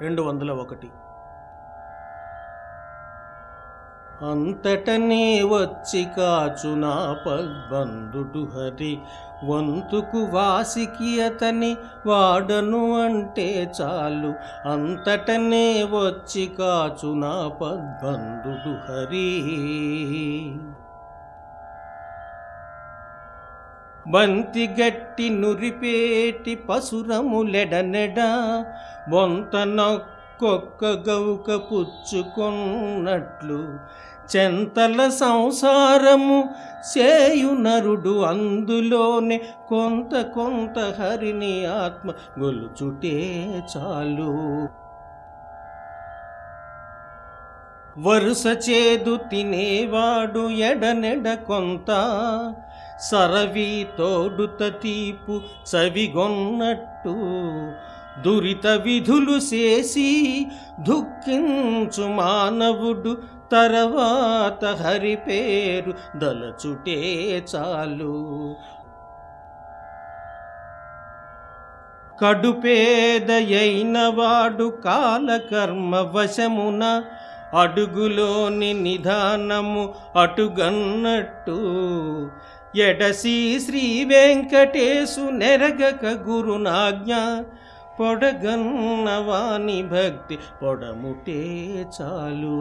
రెండు వందల ఒకటి. అంతటనే వచ్చి కాచు నా పద్బంధుడు హరి వంతుకు వాసికి అతని వాడను అంటే చాలు. అంతటనే వచ్చి కాచు నా పద్బంధుడు హరి. బంతి గట్టి నురిపేటి పసురములెడనెడ బొంతనొక్కొక్క గౌక పుచ్చుకొన్నట్లు చెంతల సంసారము సేయు నరుడు అందులోనే కొంత కొంత హరిని ఆత్మ గొలుచుటే చాలు. వరుస చేదు తినేవాడు ఎడనెడ కొంత సరవి తోడుత తీపు చవిగొన్నట్టు దురిత విధులు చేసి దుఃఖించు మానవుడు తర్వాత హరి పేరు దలచుటే చాలు. కడుపేదయైన వాడు కాలకర్మ వశమున అడుగులోని నిధానము అటుగన్నట్టు. ఎడసి శ్రీ వెంకటేశు నెరగక గురునాజ్ఞ పొడగన్నవాని భక్తి పొడముటే చాలు.